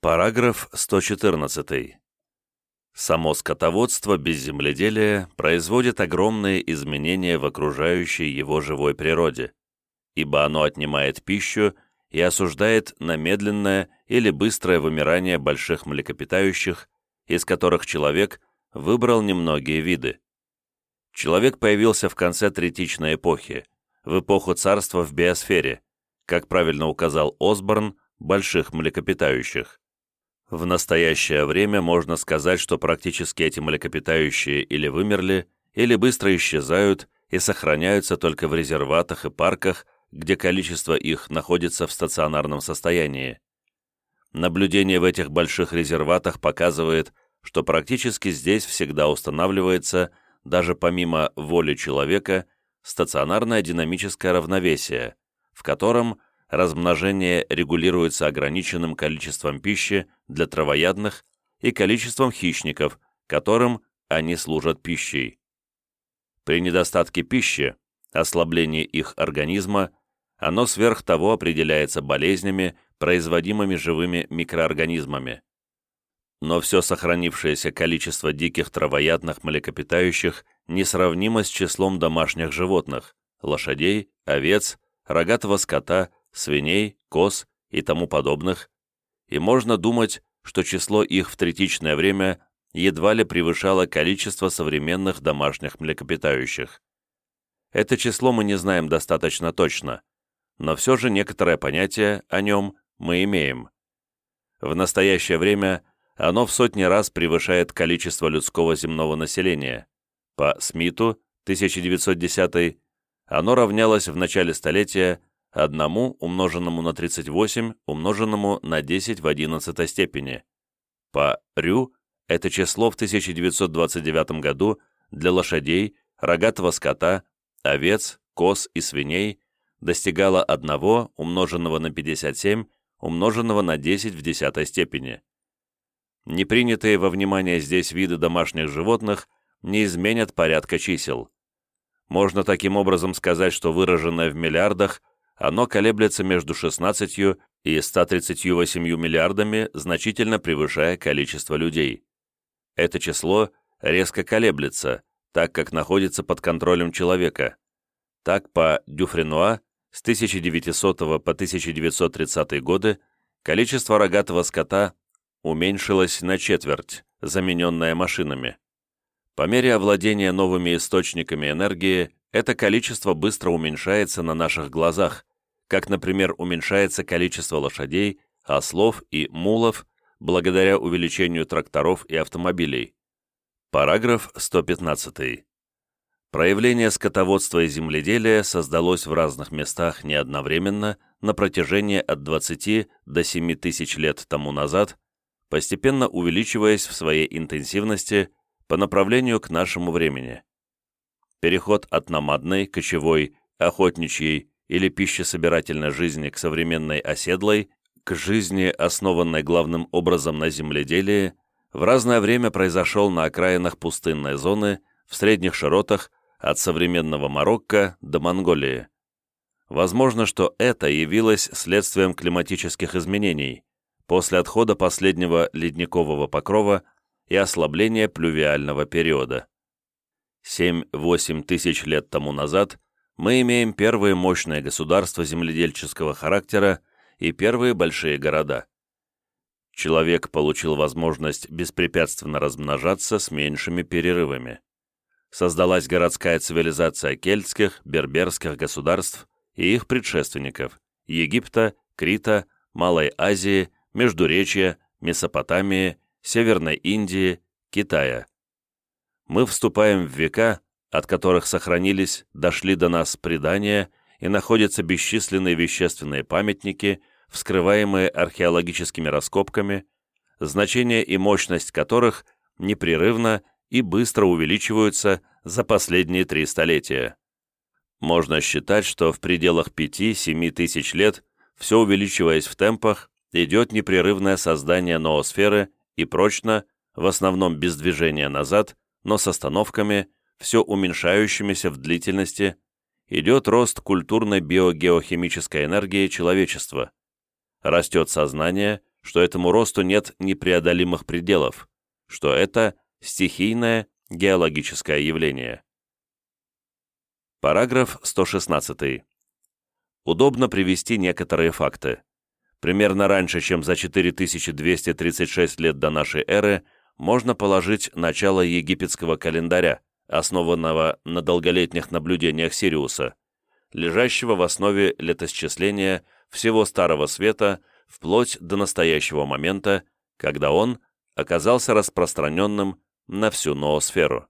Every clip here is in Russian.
Параграф 114. Само скотоводство без земледелия производит огромные изменения в окружающей его живой природе, ибо оно отнимает пищу и осуждает на медленное или быстрое вымирание больших млекопитающих, из которых человек выбрал немногие виды. Человек появился в конце третичной эпохи, в эпоху царства в биосфере, как правильно указал Осборн, больших млекопитающих. В настоящее время можно сказать, что практически эти млекопитающие или вымерли, или быстро исчезают и сохраняются только в резерватах и парках, где количество их находится в стационарном состоянии. Наблюдение в этих больших резерватах показывает, что практически здесь всегда устанавливается, даже помимо воли человека, стационарное динамическое равновесие, в котором размножение регулируется ограниченным количеством пищи для травоядных и количеством хищников, которым они служат пищей. При недостатке пищи, ослаблении их организма, оно сверх того определяется болезнями, производимыми живыми микроорганизмами. Но все сохранившееся количество диких травоядных млекопитающих несравнимо с числом домашних животных – лошадей, овец, рогатого скота, свиней, коз и тому подобных, и можно думать, что число их в третичное время едва ли превышало количество современных домашних млекопитающих. Это число мы не знаем достаточно точно, но все же некоторое понятие о нем мы имеем. В настоящее время оно в сотни раз превышает количество людского земного населения. По Смиту, 1910, оно равнялось в начале столетия 1 умноженному на 38 умноженному на 10 в 11 степени. По Рю это число в 1929 году для лошадей, рогатого скота, овец, коз и свиней достигало 1 умноженного на 57 умноженного на 10 в 10 степени. Непринятые во внимание здесь виды домашних животных не изменят порядка чисел. Можно таким образом сказать, что выраженное в миллиардах оно колеблется между 16 и 138 миллиардами, значительно превышая количество людей. Это число резко колеблется, так как находится под контролем человека. Так, по Дюфренуа, с 1900 по 1930 годы количество рогатого скота уменьшилось на четверть, замененное машинами. По мере овладения новыми источниками энергии, это количество быстро уменьшается на наших глазах, как, например, уменьшается количество лошадей, ослов и мулов благодаря увеличению тракторов и автомобилей. Параграф 115. Проявление скотоводства и земледелия создалось в разных местах не одновременно на протяжении от 20 до 7 тысяч лет тому назад, постепенно увеличиваясь в своей интенсивности по направлению к нашему времени. Переход от номадной, кочевой, охотничьей или пищесобирательной жизни к современной оседлой, к жизни, основанной главным образом на земледелии, в разное время произошел на окраинах пустынной зоны, в средних широтах, от современного Марокко до Монголии. Возможно, что это явилось следствием климатических изменений после отхода последнего ледникового покрова и ослабления плювиального периода. 7-8 тысяч лет тому назад мы имеем первые мощные государства земледельческого характера и первые большие города. Человек получил возможность беспрепятственно размножаться с меньшими перерывами. Создалась городская цивилизация кельтских, берберских государств и их предшественников – Египта, Крита, Малой Азии, Междуречья, Месопотамии, Северной Индии, Китая. Мы вступаем в века, от которых сохранились, дошли до нас предания и находятся бесчисленные вещественные памятники, вскрываемые археологическими раскопками, значение и мощность которых непрерывно и быстро увеличиваются за последние три столетия. Можно считать, что в пределах 5-7 тысяч лет, все увеличиваясь в темпах, идет непрерывное создание ноосферы и прочно, в основном без движения назад, но с остановками, все уменьшающимися в длительности, идет рост культурной биогеохимической энергии человечества. Растет сознание, что этому росту нет непреодолимых пределов, что это стихийное геологическое явление. Параграф 116. Удобно привести некоторые факты. Примерно раньше, чем за 4236 лет до нашей эры, можно положить начало египетского календаря, основанного на долголетних наблюдениях Сириуса, лежащего в основе летосчисления всего Старого Света вплоть до настоящего момента, когда он оказался распространенным на всю ноосферу.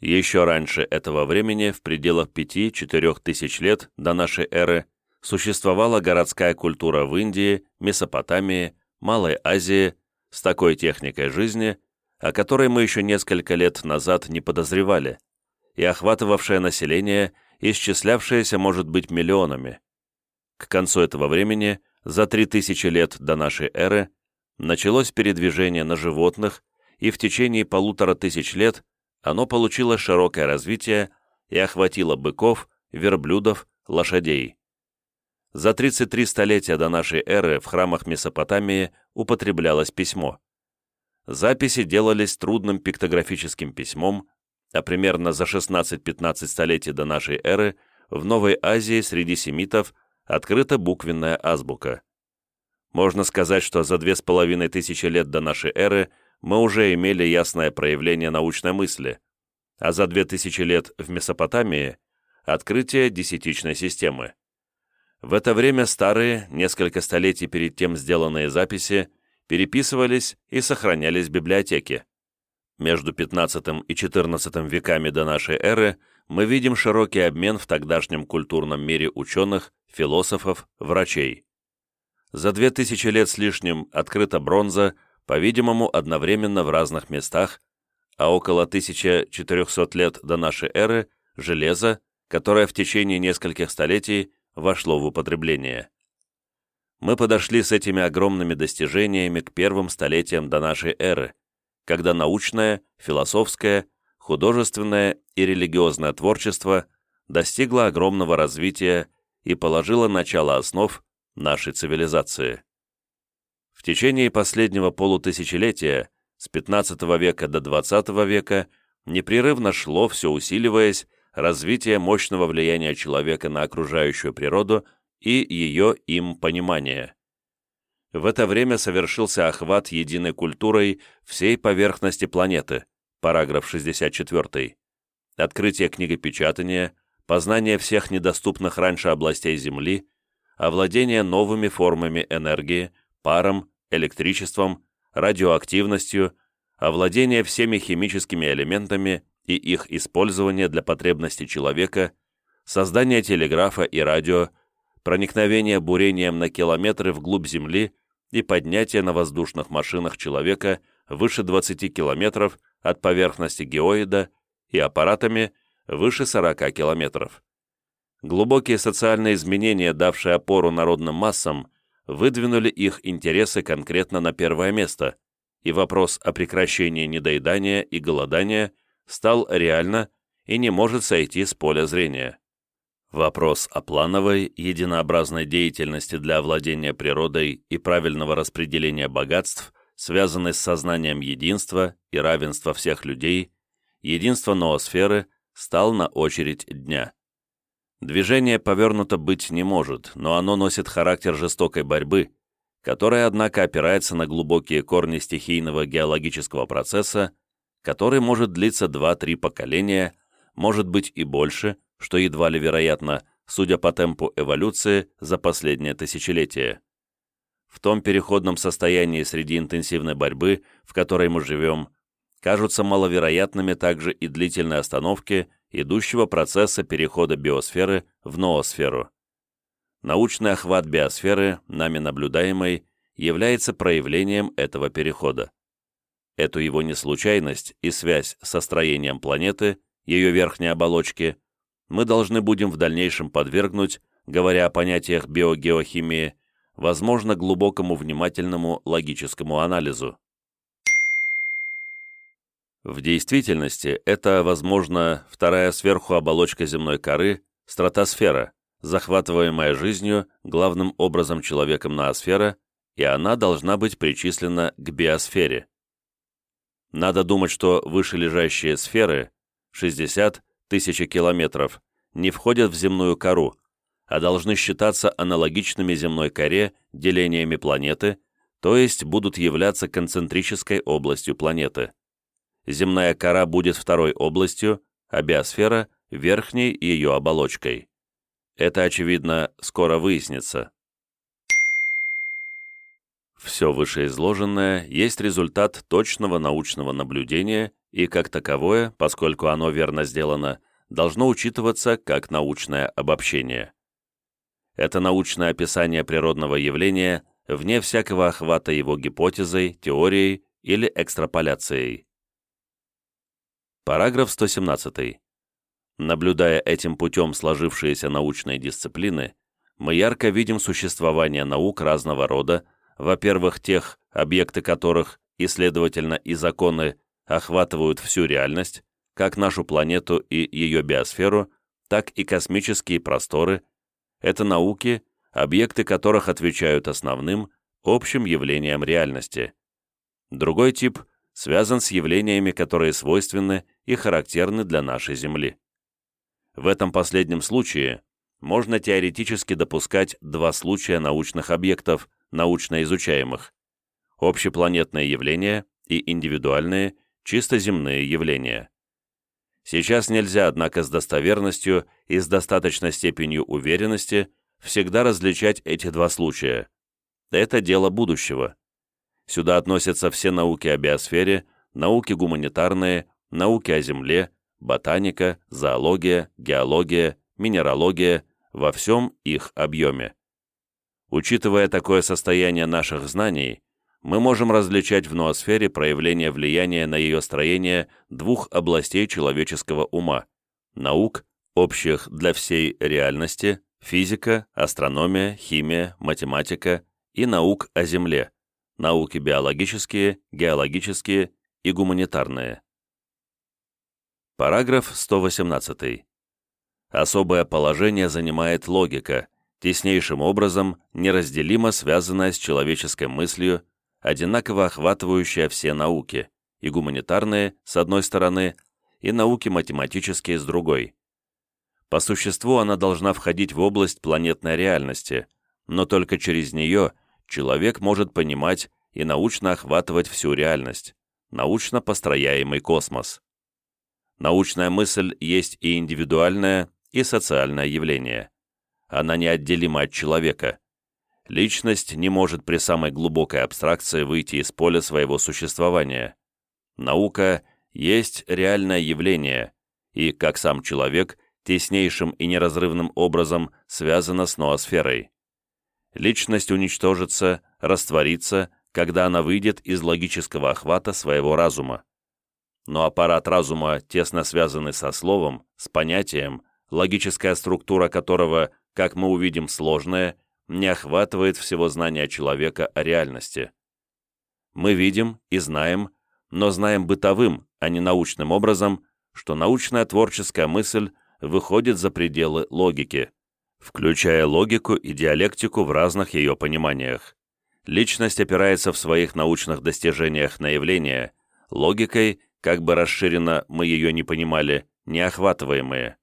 Еще раньше этого времени, в пределах 5-4 тысяч лет до нашей эры, существовала городская культура в Индии, Месопотамии, Малой Азии с такой техникой жизни, о которой мы еще несколько лет назад не подозревали, и охватывавшее население, исчислявшееся, может быть, миллионами. К концу этого времени, за 3000 лет до нашей эры, началось передвижение на животных, и в течение полутора тысяч лет оно получило широкое развитие и охватило быков, верблюдов, лошадей. За 33 столетия до нашей эры в храмах Месопотамии употреблялось письмо. Записи делались трудным пиктографическим письмом, а примерно за 16-15 столетий до нашей эры в Новой Азии среди семитов открыта буквенная азбука. Можно сказать, что за две с половиной тысячи лет до нашей эры мы уже имели ясное проявление научной мысли, а за две тысячи лет в Месопотамии – открытие десятичной системы. В это время старые, несколько столетий перед тем сделанные записи, переписывались и сохранялись в библиотеке. Между 15 и 14 веками до нашей эры мы видим широкий обмен в тогдашнем культурном мире ученых, философов, врачей. За 2000 лет с лишним открыта бронза, по-видимому, одновременно в разных местах, а около 1400 лет до нашей эры – железо, которое в течение нескольких столетий вошло в употребление. Мы подошли с этими огромными достижениями к первым столетиям до нашей эры, когда научное, философское, художественное и религиозное творчество достигло огромного развития и положило начало основ нашей цивилизации. В течение последнего полутысячелетия, с XV века до XX века, непрерывно шло, все усиливаясь, развитие мощного влияния человека на окружающую природу и ее им понимание. В это время совершился охват единой культурой всей поверхности планеты, параграф 64. Открытие книгопечатания, познание всех недоступных раньше областей Земли, овладение новыми формами энергии, паром, электричеством, радиоактивностью, овладение всеми химическими элементами и их использование для потребностей человека, создание телеграфа и радио, проникновение бурением на километры вглубь Земли и поднятие на воздушных машинах человека выше 20 километров от поверхности геоида и аппаратами выше 40 километров. Глубокие социальные изменения, давшие опору народным массам, выдвинули их интересы конкретно на первое место, и вопрос о прекращении недоедания и голодания стал реально и не может сойти с поля зрения. Вопрос о плановой, единообразной деятельности для овладения природой и правильного распределения богатств, связанный с сознанием единства и равенства всех людей, единства ноосферы, стал на очередь дня. Движение повернуто быть не может, но оно носит характер жестокой борьбы, которая, однако, опирается на глубокие корни стихийного геологического процесса который может длиться 2-3 поколения, может быть и больше, что едва ли вероятно, судя по темпу эволюции за последнее тысячелетие. В том переходном состоянии среди интенсивной борьбы, в которой мы живем, кажутся маловероятными также и длительные остановки идущего процесса перехода биосферы в ноосферу. Научный охват биосферы, нами наблюдаемой, является проявлением этого перехода. Эту его неслучайность и связь со строением планеты, ее верхней оболочки, мы должны будем в дальнейшем подвергнуть, говоря о понятиях биогеохимии, возможно, глубокому внимательному логическому анализу. В действительности это, возможно, вторая сверху оболочка земной коры, стратосфера, захватываемая жизнью, главным образом человеком ноосфера, и она должна быть причислена к биосфере. Надо думать, что вышележащие сферы, 60 тысяч километров, не входят в земную кору, а должны считаться аналогичными земной коре делениями планеты, то есть будут являться концентрической областью планеты. Земная кора будет второй областью, а биосфера – верхней ее оболочкой. Это, очевидно, скоро выяснится. Все вышеизложенное есть результат точного научного наблюдения и, как таковое, поскольку оно верно сделано, должно учитываться как научное обобщение. Это научное описание природного явления вне всякого охвата его гипотезой, теорией или экстраполяцией. Параграф 117. Наблюдая этим путем сложившиеся научные дисциплины, мы ярко видим существование наук разного рода, во-первых, тех, объекты которых, и, следовательно, и законы, охватывают всю реальность, как нашу планету и ее биосферу, так и космические просторы. Это науки, объекты которых отвечают основным, общим явлениям реальности. Другой тип связан с явлениями, которые свойственны и характерны для нашей Земли. В этом последнем случае можно теоретически допускать два случая научных объектов, научно изучаемых – общепланетные явления и индивидуальные, чисто земные явления. Сейчас нельзя, однако, с достоверностью и с достаточной степенью уверенности всегда различать эти два случая. Это дело будущего. Сюда относятся все науки о биосфере, науки гуманитарные, науки о Земле, ботаника, зоология, геология, минералогия во всем их объеме. Учитывая такое состояние наших знаний, мы можем различать в ноосфере проявление влияния на ее строение двух областей человеческого ума – наук, общих для всей реальности, физика, астрономия, химия, математика и наук о Земле, науки биологические, геологические и гуманитарные. Параграф 118. Особое положение занимает логика, теснейшим образом неразделимо связанная с человеческой мыслью, одинаково охватывающая все науки, и гуманитарные, с одной стороны, и науки математические, с другой. По существу она должна входить в область планетной реальности, но только через нее человек может понимать и научно охватывать всю реальность, научно построяемый космос. Научная мысль есть и индивидуальное, и социальное явление. Она неотделима от человека. Личность не может при самой глубокой абстракции выйти из поля своего существования. Наука есть реальное явление, и, как сам человек, теснейшим и неразрывным образом связана с ноосферой. Личность уничтожится, растворится, когда она выйдет из логического охвата своего разума но аппарат разума тесно связанный со словом, с понятием, логическая структура которого, как мы увидим, сложная, не охватывает всего знания человека о реальности. Мы видим и знаем, но знаем бытовым, а не научным образом, что научная творческая мысль выходит за пределы логики, включая логику и диалектику в разных ее пониманиях. Личность опирается в своих научных достижениях на явления, логикой как бы расширенно мы ее не понимали, неохватываемые.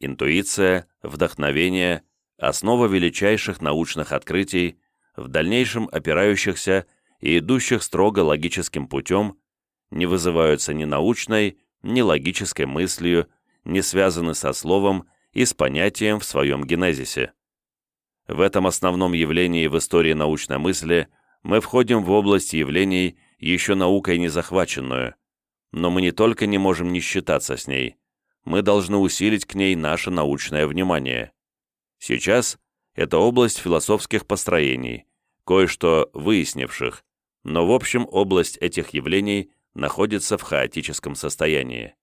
Интуиция, вдохновение – основа величайших научных открытий, в дальнейшем опирающихся и идущих строго логическим путем, не вызываются ни научной, ни логической мыслью, не связаны со словом и с понятием в своем генезисе. В этом основном явлении в истории научной мысли мы входим в область явлений, еще наукой не захваченную – но мы не только не можем не считаться с ней, мы должны усилить к ней наше научное внимание. Сейчас это область философских построений, кое-что выяснивших, но в общем область этих явлений находится в хаотическом состоянии.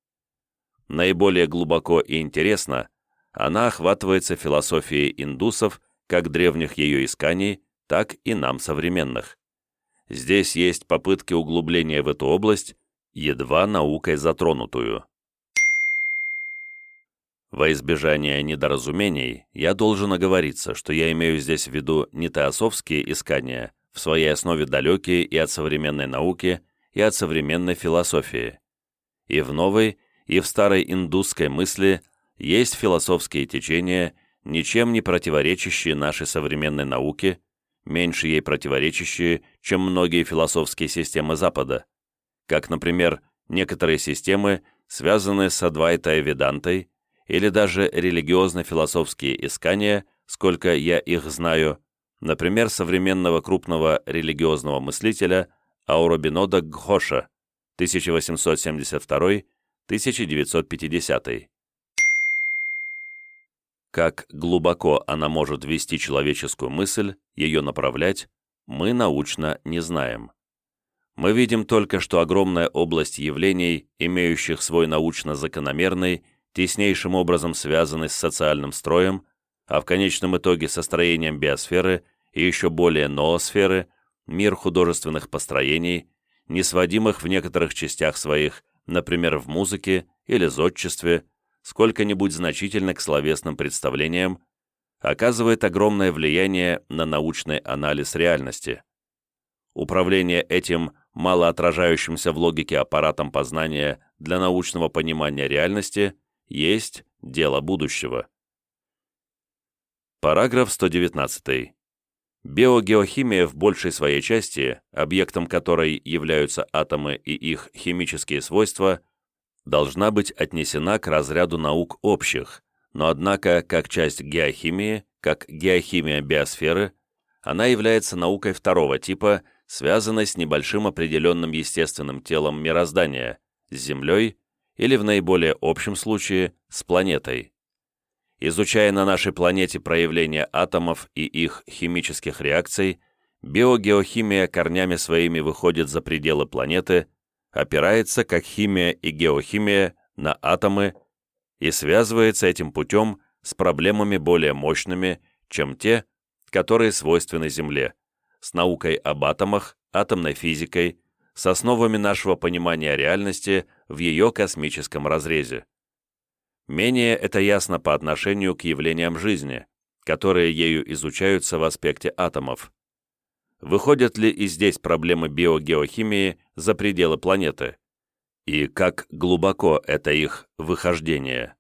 Наиболее глубоко и интересно она охватывается философией индусов, как древних ее исканий, так и нам современных. Здесь есть попытки углубления в эту область едва наукой затронутую. Во избежание недоразумений, я должен оговориться, что я имею здесь в виду не теософские искания, в своей основе далекие и от современной науки, и от современной философии. И в новой, и в старой индусской мысли есть философские течения, ничем не противоречащие нашей современной науке, меньше ей противоречащие, чем многие философские системы Запада, как, например, некоторые системы, связанные с Адвайтой Ведантой, или даже религиозно-философские искания, сколько я их знаю, например, современного крупного религиозного мыслителя Ауробинода Гхоша 1872-1950. Как глубоко она может вести человеческую мысль, ее направлять, мы научно не знаем. Мы видим только, что огромная область явлений, имеющих свой научно-закономерный, теснейшим образом связанный с социальным строем, а в конечном итоге со строением биосферы и еще более ноосферы, мир художественных построений, не сводимых в некоторых частях своих, например, в музыке или зодчестве, сколько-нибудь значительно к словесным представлениям, оказывает огромное влияние на научный анализ реальности. Управление этим мало отражающимся в логике аппаратом познания для научного понимания реальности есть дело будущего. Параграф 119. Биогеохимия в большей своей части, объектом которой являются атомы и их химические свойства, должна быть отнесена к разряду наук общих, но однако, как часть геохимии, как геохимия биосферы, она является наукой второго типа, связанной с небольшим определенным естественным телом мироздания, с Землей или в наиболее общем случае с планетой. Изучая на нашей планете проявления атомов и их химических реакций, биогеохимия корнями своими выходит за пределы планеты опирается, как химия и геохимия, на атомы и связывается этим путем с проблемами более мощными, чем те, которые свойственны Земле, с наукой об атомах, атомной физикой, с основами нашего понимания реальности в ее космическом разрезе. Менее это ясно по отношению к явлениям жизни, которые ею изучаются в аспекте атомов. Выходят ли и здесь проблемы биогеохимии за пределы планеты? И как глубоко это их выхождение?